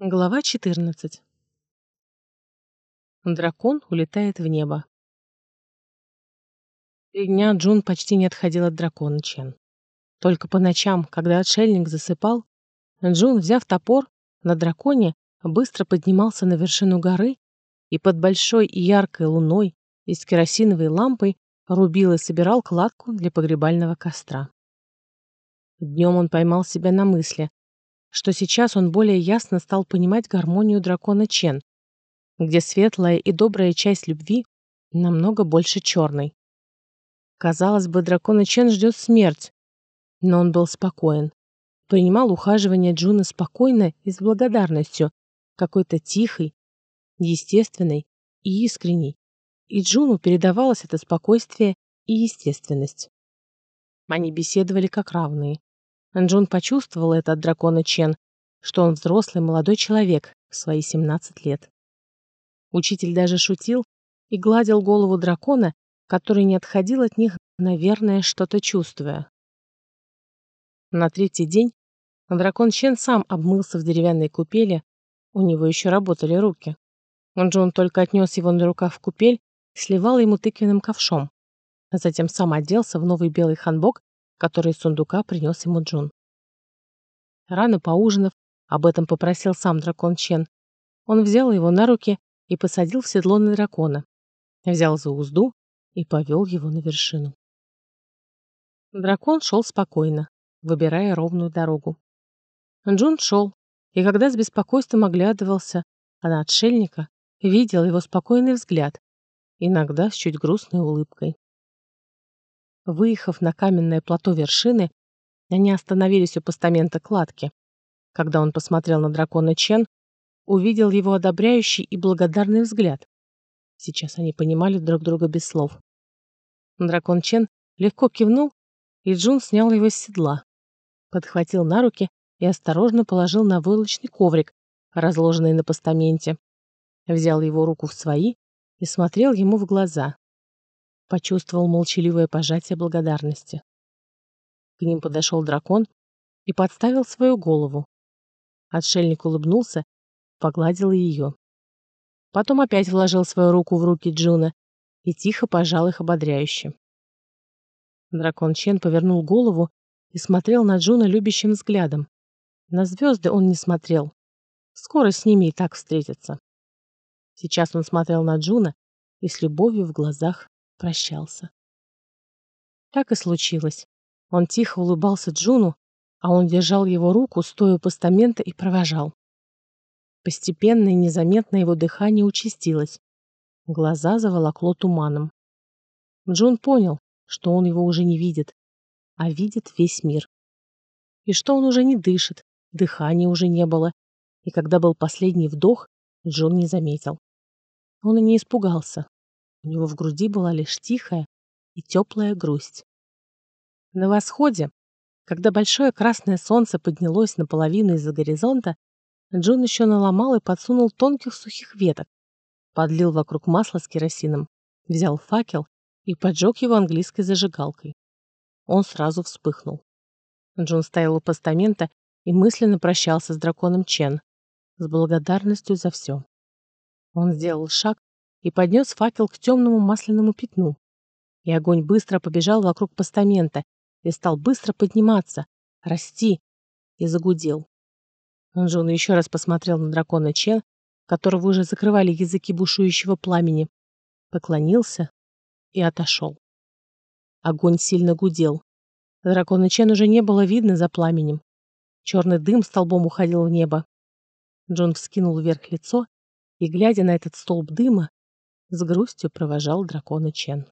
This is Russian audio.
Глава 14. Дракон улетает в небо. Три дня Джун почти не отходил от дракона Чен. Только по ночам, когда отшельник засыпал, Джун, взяв топор, на драконе быстро поднимался на вершину горы и под большой и яркой луной и с керосиновой лампой рубил и собирал кладку для погребального костра. Днем он поймал себя на мысли, что сейчас он более ясно стал понимать гармонию дракона Чен, где светлая и добрая часть любви намного больше черной. Казалось бы, дракона Чен ждет смерть, но он был спокоен. Принимал ухаживание Джуна спокойно и с благодарностью, какой-то тихой, естественной и искренней. И Джуну передавалось это спокойствие и естественность. Они беседовали как равные. Джун почувствовал это от дракона Чен, что он взрослый молодой человек в свои 17 лет. Учитель даже шутил и гладил голову дракона, который не отходил от них, наверное, что-то чувствуя. На третий день дракон Чен сам обмылся в деревянной купели, у него еще работали руки. Джун только отнес его на руках в купель, сливал ему тыквенным ковшом. Затем сам оделся в новый белый ханбок который из сундука принес ему Джун. Рано поужинав, об этом попросил сам дракон Чен, он взял его на руки и посадил в седло на дракона, взял за узду и повел его на вершину. Дракон шел спокойно, выбирая ровную дорогу. Джун шел, и когда с беспокойством оглядывался, а на отшельника видел его спокойный взгляд, иногда с чуть грустной улыбкой. Выехав на каменное плато вершины, они остановились у постамента кладки. Когда он посмотрел на дракона Чен, увидел его одобряющий и благодарный взгляд. Сейчас они понимали друг друга без слов. Дракон Чен легко кивнул, и Джун снял его с седла, подхватил на руки и осторожно положил на войлочный коврик, разложенный на постаменте. Взял его руку в свои и смотрел ему в глаза почувствовал молчаливое пожатие благодарности. К ним подошел дракон и подставил свою голову. Отшельник улыбнулся, погладил ее. Потом опять вложил свою руку в руки Джуна и тихо пожал их ободряюще. Дракон Чен повернул голову и смотрел на Джуна любящим взглядом. На звезды он не смотрел. Скоро с ними и так встретятся. Сейчас он смотрел на Джуна и с любовью в глазах прощался. Так и случилось. Он тихо улыбался Джуну, а он держал его руку, стоя у постамента, и провожал. Постепенно и незаметно его дыхание участилось. Глаза заволокло туманом. Джун понял, что он его уже не видит, а видит весь мир. И что он уже не дышит, дыхания уже не было, и когда был последний вдох, Джун не заметил. Он и не испугался, у него в груди была лишь тихая и теплая грусть. На восходе, когда большое красное солнце поднялось наполовину из-за горизонта, Джон еще наломал и подсунул тонких сухих веток, подлил вокруг масла с керосином, взял факел и поджег его английской зажигалкой. Он сразу вспыхнул. Джон стоял у постамента и мысленно прощался с драконом Чен, с благодарностью за все. Он сделал шаг и поднес факел к темному масляному пятну. И огонь быстро побежал вокруг постамента и стал быстро подниматься, расти, и загудел. Джон еще раз посмотрел на дракона Чен, которого уже закрывали языки бушующего пламени, поклонился и отошел. Огонь сильно гудел. Дракона Чен уже не было видно за пламенем. Черный дым столбом уходил в небо. Джон вскинул вверх лицо и, глядя на этот столб дыма, с грустью провожал дракона Чен.